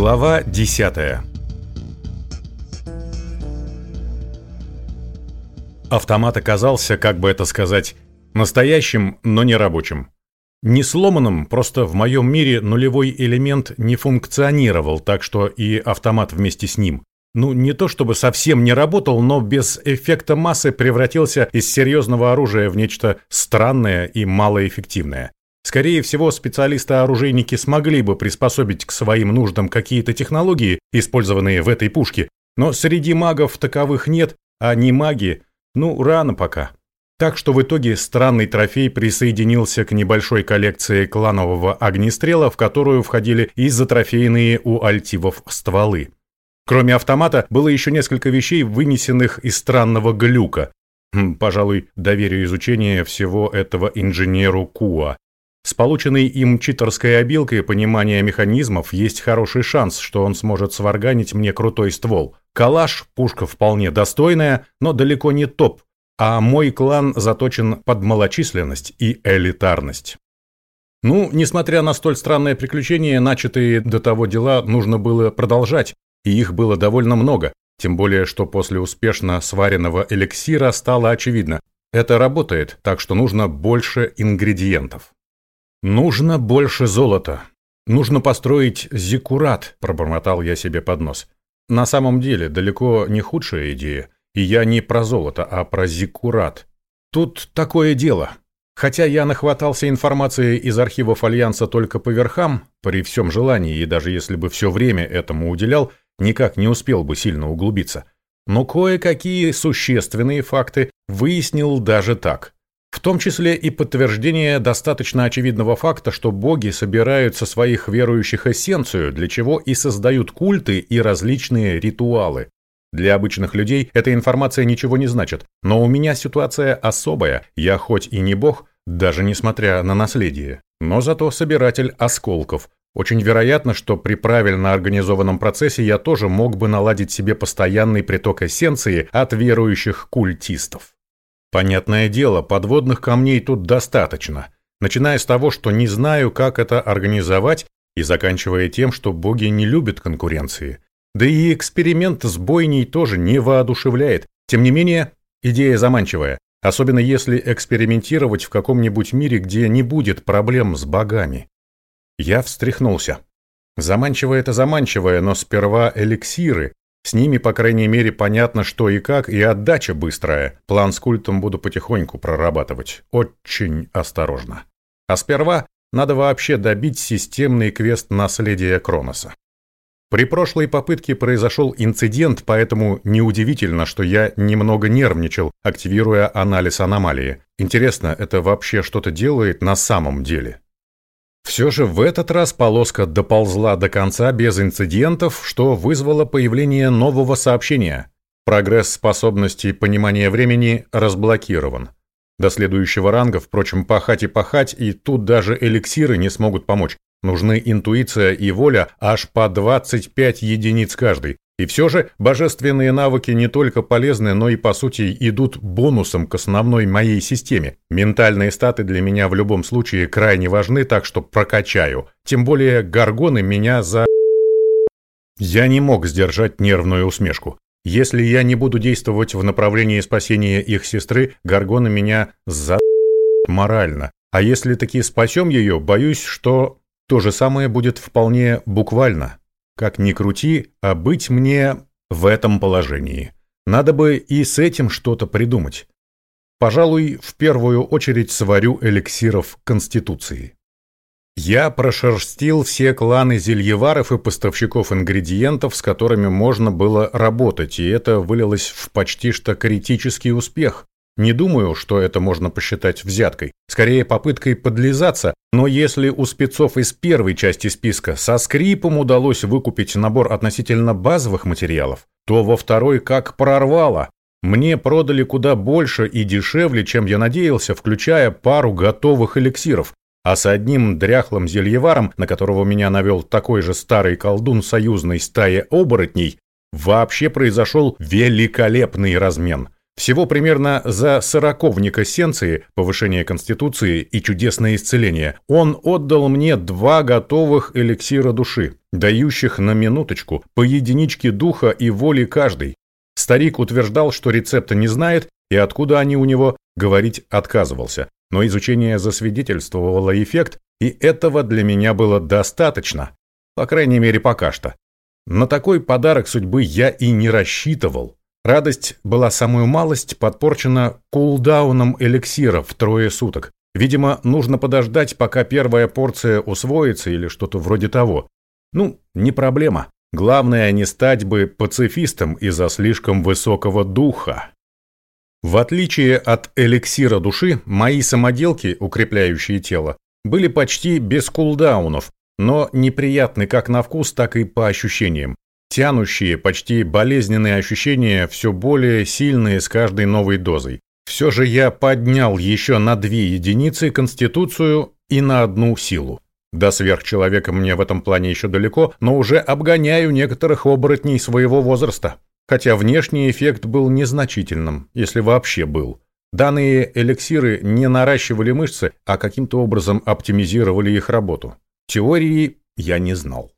Глава 10 Автомат оказался, как бы это сказать, настоящим, но не рабочим. Не сломанным, просто в моем мире нулевой элемент не функционировал, так что и автомат вместе с ним. Ну, не то чтобы совсем не работал, но без эффекта массы превратился из серьезного оружия в нечто странное и малоэффективное. Скорее всего, специалисты-оружейники смогли бы приспособить к своим нуждам какие-то технологии, использованные в этой пушке, но среди магов таковых нет, а не маги, ну, рано пока. Так что в итоге странный трофей присоединился к небольшой коллекции кланового огнестрела, в которую входили и затрофейные у альтивов стволы. Кроме автомата, было еще несколько вещей, вынесенных из странного глюка. Хм, пожалуй, доверю изучение всего этого инженеру Куа. С полученной им читерской обилкой понимания механизмов есть хороший шанс, что он сможет сварганить мне крутой ствол. Калаш – пушка вполне достойная, но далеко не топ, а мой клан заточен под малочисленность и элитарность. Ну, несмотря на столь странное приключение, начатые до того дела нужно было продолжать, и их было довольно много, тем более, что после успешно сваренного эликсира стало очевидно – это работает, так что нужно больше ингредиентов. «Нужно больше золота. Нужно построить зиккурат», – пробормотал я себе под нос. На самом деле, далеко не худшая идея. И я не про золото, а про зиккурат. Тут такое дело. Хотя я нахватался информации из архивов Альянса только по верхам, при всем желании, и даже если бы все время этому уделял, никак не успел бы сильно углубиться. Но кое-какие существенные факты выяснил даже так – в том числе и подтверждение достаточно очевидного факта, что боги собирают со своих верующих эссенцию, для чего и создают культы и различные ритуалы. Для обычных людей эта информация ничего не значит, но у меня ситуация особая, я хоть и не бог, даже несмотря на наследие, но зато собиратель осколков. Очень вероятно, что при правильно организованном процессе я тоже мог бы наладить себе постоянный приток эссенции от верующих культистов. Понятное дело, подводных камней тут достаточно, начиная с того, что не знаю, как это организовать, и заканчивая тем, что боги не любят конкуренции. Да и эксперимент с бойней тоже не воодушевляет. Тем не менее, идея заманчивая, особенно если экспериментировать в каком-нибудь мире, где не будет проблем с богами. Я встряхнулся. Заманчиво это заманчивое, но сперва эликсиры, с ними, по крайней мере, понятно, что и как, и отдача быстрая. План с культом буду потихоньку прорабатывать. Очень осторожно. А сперва надо вообще добить системный квест наследия Кроноса. При прошлой попытке произошел инцидент, поэтому неудивительно, что я немного нервничал, активируя анализ аномалии. Интересно, это вообще что-то делает на самом деле? Все же в этот раз полоска доползла до конца без инцидентов, что вызвало появление нового сообщения. Прогресс способностей понимания времени разблокирован. До следующего ранга, впрочем, пахать и пахать, и тут даже эликсиры не смогут помочь. Нужны интуиция и воля аж по 25 единиц каждый. И все же божественные навыки не только полезны, но и по сути идут бонусом к основной моей системе. Ментальные статы для меня в любом случае крайне важны, так что прокачаю. Тем более горгоны меня за... Я не мог сдержать нервную усмешку. Если я не буду действовать в направлении спасения их сестры, горгоны меня за... морально. А если таки спасем ее, боюсь, что то же самое будет вполне буквально. Как ни крути, а быть мне в этом положении. Надо бы и с этим что-то придумать. Пожалуй, в первую очередь сварю эликсиров Конституции. Я прошерстил все кланы зельеваров и поставщиков ингредиентов, с которыми можно было работать, и это вылилось в почти что критический успех. Не думаю, что это можно посчитать взяткой, скорее попыткой подлизаться, но если у спецов из первой части списка со скрипом удалось выкупить набор относительно базовых материалов, то во второй как прорвало. Мне продали куда больше и дешевле, чем я надеялся, включая пару готовых эликсиров, а с одним дряхлым зельеваром, на которого меня навел такой же старый колдун союзной стаи оборотней, вообще произошел великолепный размен – Всего примерно за сороковник эссенции, повышение конституции и чудесное исцеление, он отдал мне два готовых эликсира души, дающих на минуточку по единичке духа и воли каждый. Старик утверждал, что рецепта не знает и откуда они у него, говорить отказывался. Но изучение засвидетельствовало эффект, и этого для меня было достаточно. По крайней мере, пока что. На такой подарок судьбы я и не рассчитывал. Радость была самую малость подпорчена кулдауном эликсиров в трое суток. Видимо, нужно подождать, пока первая порция усвоится или что-то вроде того. Ну, не проблема. Главное, не стать бы пацифистом из-за слишком высокого духа. В отличие от эликсира души, мои самоделки, укрепляющие тело, были почти без кулдаунов, но неприятны как на вкус, так и по ощущениям. Тянущие, почти болезненные ощущения, все более сильные с каждой новой дозой. Все же я поднял еще на две единицы конституцию и на одну силу. До сверхчеловека мне в этом плане еще далеко, но уже обгоняю некоторых оборотней своего возраста хотя внешний эффект был незначительным, если вообще был. Данные эликсиры не наращивали мышцы, а каким-то образом оптимизировали их работу. Теории я не знал.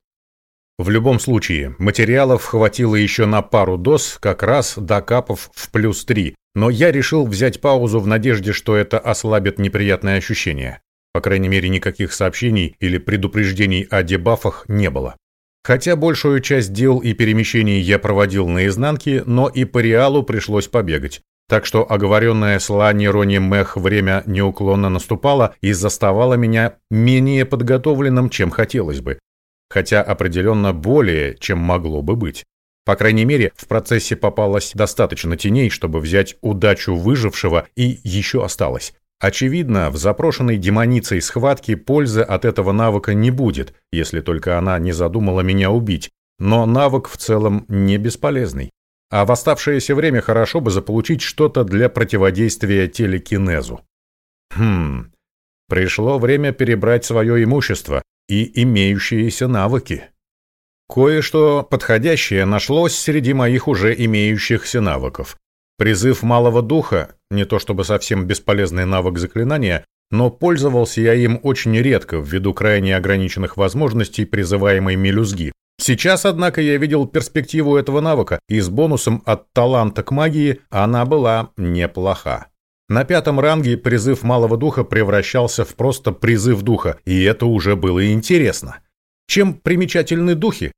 В любом случае, материалов хватило еще на пару доз, как раз докапав в плюс 3, но я решил взять паузу в надежде, что это ослабит неприятные ощущения. По крайней мере, никаких сообщений или предупреждений о дебафах не было. Хотя большую часть дел и перемещений я проводил наизнанке, но и по реалу пришлось побегать. Так что оговоренное с Лани Рони Мех время неуклонно наступало и заставало меня менее подготовленным, чем хотелось бы. Хотя определенно более, чем могло бы быть. По крайней мере, в процессе попалось достаточно теней, чтобы взять удачу выжившего, и еще осталось. Очевидно, в запрошенной демоницей схватке пользы от этого навыка не будет, если только она не задумала меня убить, но навык в целом не бесполезный. А в оставшееся время хорошо бы заполучить что-то для противодействия телекинезу. Хм, пришло время перебрать свое имущество и имеющиеся навыки. Кое-что подходящее нашлось среди моих уже имеющихся навыков. Призыв малого духа – не то чтобы совсем бесполезный навык заклинания, но пользовался я им очень редко ввиду крайне ограниченных возможностей призываемой мелюзги. Сейчас, однако, я видел перспективу этого навыка, и с бонусом от таланта к магии она была неплоха. На пятом ранге призыв малого духа превращался в просто призыв духа, и это уже было интересно. Чем примечательны духи?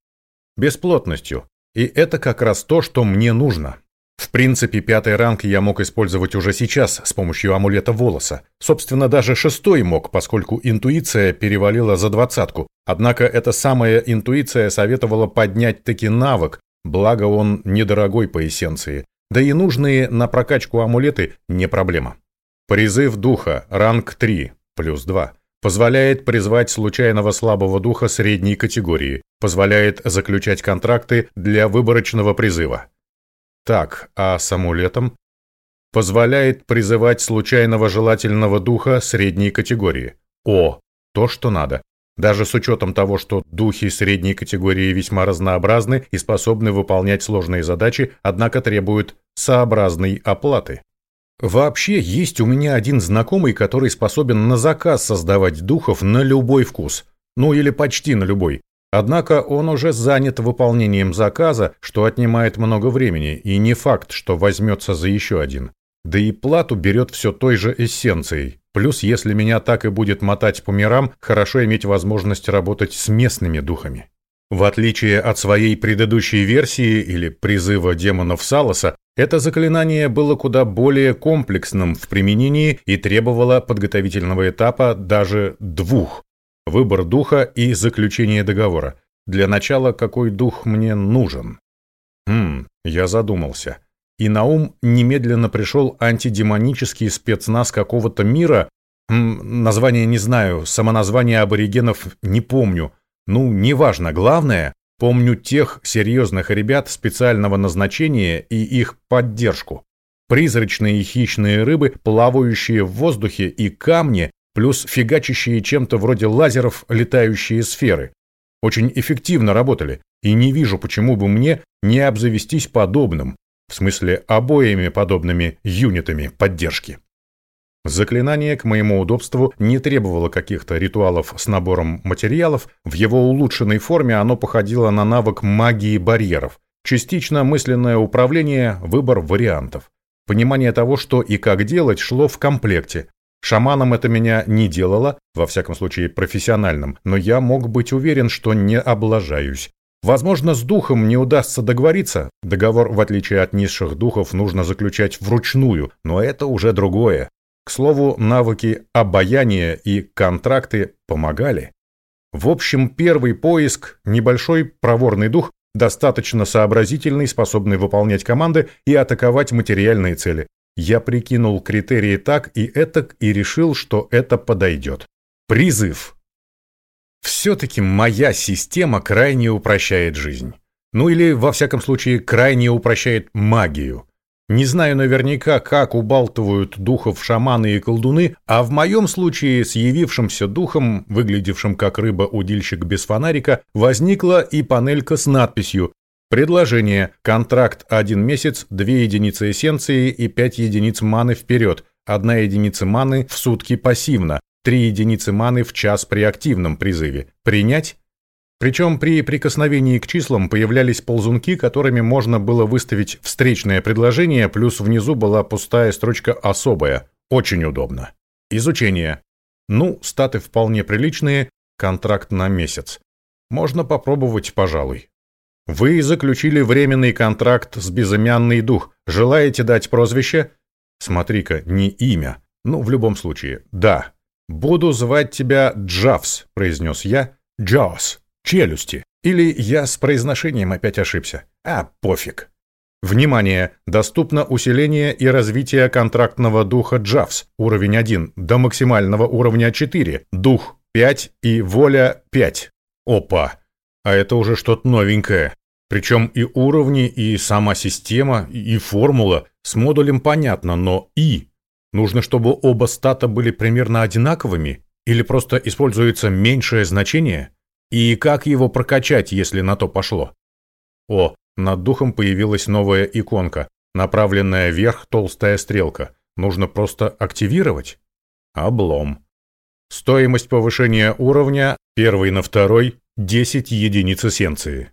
Бесплотностью. И это как раз то, что мне нужно. В принципе, пятый ранг я мог использовать уже сейчас с помощью амулета волоса. Собственно, даже шестой мог, поскольку интуиция перевалила за двадцатку. Однако эта самая интуиция советовала поднять таки навык, благо он недорогой по эссенции. Да и нужные на прокачку амулеты не проблема. Призыв духа, ранг 3, плюс 2. Позволяет призвать случайного слабого духа средней категории. Позволяет заключать контракты для выборочного призыва. Так, а с амулетом? Позволяет призывать случайного желательного духа средней категории. О, то, что надо. Даже с учетом того, что духи средней категории весьма разнообразны и способны выполнять сложные задачи, однако требуют сообразной оплаты. Вообще, есть у меня один знакомый, который способен на заказ создавать духов на любой вкус. Ну или почти на любой. Однако он уже занят выполнением заказа, что отнимает много времени, и не факт, что возьмется за еще один. Да и плату берет все той же эссенцией. Плюс, если меня так и будет мотать по мирам, хорошо иметь возможность работать с местными духами. В отличие от своей предыдущей версии или призыва демонов Салоса, это заклинание было куда более комплексным в применении и требовало подготовительного этапа даже двух, Выбор духа и заключение договора. Для начала, какой дух мне нужен? Хм, я задумался. И на ум немедленно пришел антидемонический спецназ какого-то мира. Название не знаю, самоназвание аборигенов не помню. Ну, неважно, главное, помню тех серьезных ребят специального назначения и их поддержку. Призрачные хищные рыбы, плавающие в воздухе, и камни, плюс фигачащие чем-то вроде лазеров летающие сферы. Очень эффективно работали, и не вижу, почему бы мне не обзавестись подобным. В смысле обоими подобными юнитами поддержки. Заклинание, к моему удобству, не требовало каких-то ритуалов с набором материалов, в его улучшенной форме оно походило на навык магии барьеров, частично мысленное управление, выбор вариантов. Понимание того, что и как делать, шло в комплекте. Шаманом это меня не делало, во всяком случае профессиональным, но я мог быть уверен, что не облажаюсь. Возможно, с духом не удастся договориться. Договор, в отличие от низших духов, нужно заключать вручную, но это уже другое. К слову, навыки обаяния и контракты помогали. В общем, первый поиск, небольшой проворный дух, достаточно сообразительный, способный выполнять команды и атаковать материальные цели. Я прикинул критерии так и этак и решил, что это подойдет. Призыв. Все-таки моя система крайне упрощает жизнь. Ну или, во всяком случае, крайне упрощает магию. Не знаю наверняка, как убалтывают духов шаманы и колдуны, а в моем случае с явившимся духом, выглядевшим как рыба-удильщик без фонарика, возникла и панелька с надписью «Предложение. Контракт один месяц, две единицы эссенции и пять единиц маны вперед, одна единица маны в сутки пассивно, три единицы маны в час при активном призыве. Принять?» Причем при прикосновении к числам появлялись ползунки, которыми можно было выставить встречное предложение, плюс внизу была пустая строчка «особая». Очень удобно. Изучение. Ну, статы вполне приличные, контракт на месяц. Можно попробовать, пожалуй. Вы заключили временный контракт с безымянный дух. Желаете дать прозвище? Смотри-ка, не имя. Ну, в любом случае, да. Буду звать тебя Джавс, произнес я. Джавс челюсти. Или я с произношением опять ошибся. А, пофиг. Внимание! Доступно усиление и развитие контрактного духа Джавс, уровень 1, до максимального уровня 4, дух 5 и воля 5. Опа! А это уже что-то новенькое. Причем и уровни, и сама система, и формула. С модулем понятно, но и. Нужно, чтобы оба стата были примерно одинаковыми? Или просто используется меньшее значение? И как его прокачать, если на то пошло? О, над духом появилась новая иконка, направленная вверх толстая стрелка. Нужно просто активировать? Облом. Стоимость повышения уровня первый на второй 10 единиц эссенции.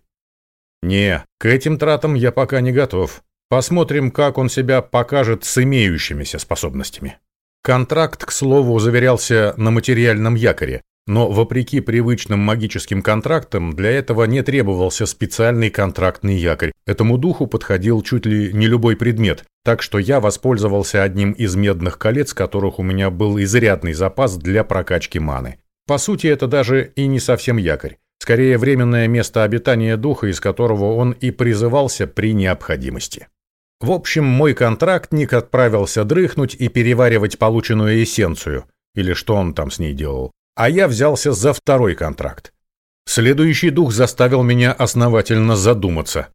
Не, к этим тратам я пока не готов. Посмотрим, как он себя покажет с имеющимися способностями. Контракт, к слову, заверялся на материальном якоре, но вопреки привычным магическим контрактам, для этого не требовался специальный контрактный якорь. Этому духу подходил чуть ли не любой предмет, так что я воспользовался одним из медных колец, которых у меня был изрядный запас для прокачки маны. По сути, это даже и не совсем якорь. Скорее, временное место обитания духа, из которого он и призывался при необходимости. В общем, мой контрактник отправился дрыхнуть и переваривать полученную эссенцию. Или что он там с ней делал а я взялся за второй контракт. Следующий дух заставил меня основательно задуматься.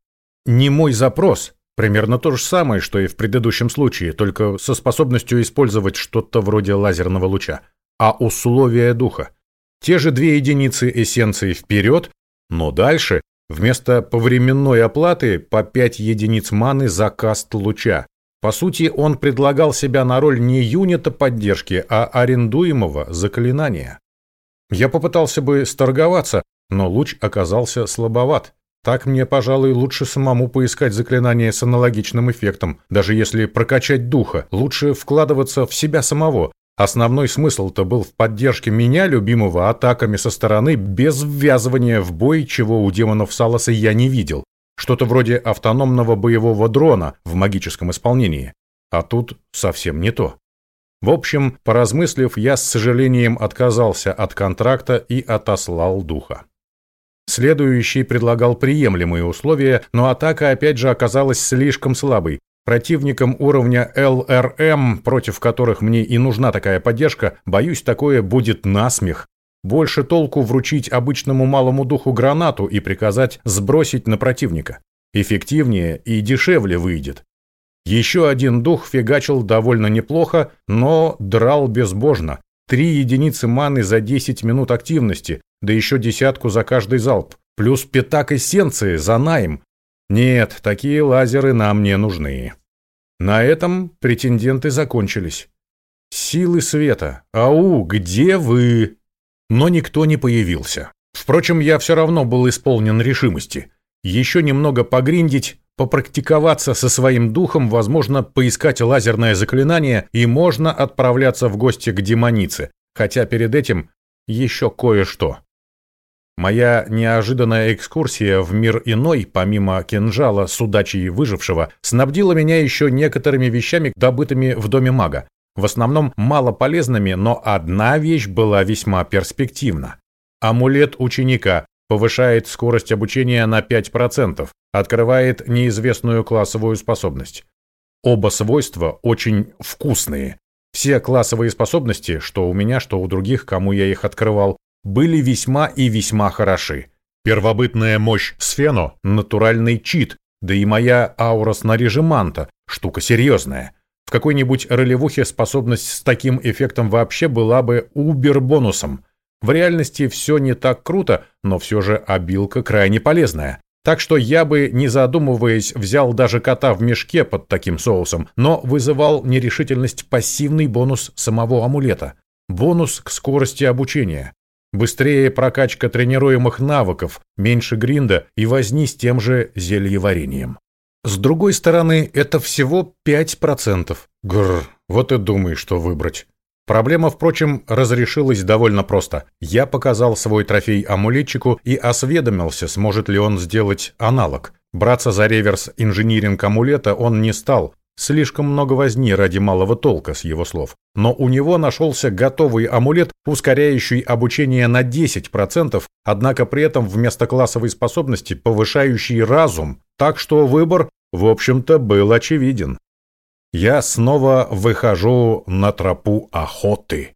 Не мой запрос, примерно то же самое, что и в предыдущем случае, только со способностью использовать что-то вроде лазерного луча, а условия духа. Те же две единицы эссенции вперед, но дальше вместо повременной оплаты по 5 единиц маны за каст луча. По сути, он предлагал себя на роль не юнита поддержки, а арендуемого заклинания. Я попытался бы сторговаться, но луч оказался слабоват. Так мне, пожалуй, лучше самому поискать заклинание с аналогичным эффектом. Даже если прокачать духа, лучше вкладываться в себя самого. Основной смысл-то был в поддержке меня, любимого, атаками со стороны, без ввязывания в бой, чего у демонов Саласа я не видел. Что-то вроде автономного боевого дрона в магическом исполнении. А тут совсем не то. В общем, поразмыслив, я с сожалением отказался от контракта и отослал духа. Следующий предлагал приемлемые условия, но атака опять же оказалась слишком слабой. Противникам уровня ЛРМ, против которых мне и нужна такая поддержка, боюсь, такое будет насмех. Больше толку вручить обычному малому духу гранату и приказать сбросить на противника. Эффективнее и дешевле выйдет. Еще один дух фигачил довольно неплохо, но драл безбожно. Три единицы маны за 10 минут активности, да еще десятку за каждый залп. Плюс пятак эссенции за найм. Нет, такие лазеры нам не нужны. На этом претенденты закончились. Силы света, ау, где вы? Но никто не появился. Впрочем, я все равно был исполнен решимости. Еще немного погриндить, попрактиковаться со своим духом, возможно, поискать лазерное заклинание, и можно отправляться в гости к демонице, хотя перед этим еще кое-что. Моя неожиданная экскурсия в мир иной, помимо кинжала, судачи и выжившего, снабдила меня еще некоторыми вещами, добытыми в доме мага. В основном мало полезными, но одна вещь была весьма перспективна. Амулет ученика повышает скорость обучения на 5%, открывает неизвестную классовую способность. Оба свойства очень вкусные. Все классовые способности, что у меня, что у других, кому я их открывал, были весьма и весьма хороши. Первобытная мощь Сфено – натуральный чит, да и моя аура снаряжеманта – штука серьезная. В какой-нибудь ролевухе способность с таким эффектом вообще была бы убер-бонусом. В реальности все не так круто, но все же обилка крайне полезная. Так что я бы, не задумываясь, взял даже кота в мешке под таким соусом, но вызывал нерешительность пассивный бонус самого амулета. Бонус к скорости обучения. Быстрее прокачка тренируемых навыков, меньше гринда и возни с тем же зельеварением. С другой стороны, это всего 5%. Гррр, вот и думай, что выбрать. Проблема, впрочем, разрешилась довольно просто. Я показал свой трофей амулетчику и осведомился, сможет ли он сделать аналог. Браться за реверс инжиниринг амулета он не стал, Слишком много возни ради малого толка, с его слов. Но у него нашелся готовый амулет, ускоряющий обучение на 10%, однако при этом вместо классовой способности повышающий разум, так что выбор, в общем-то, был очевиден. Я снова выхожу на тропу охоты.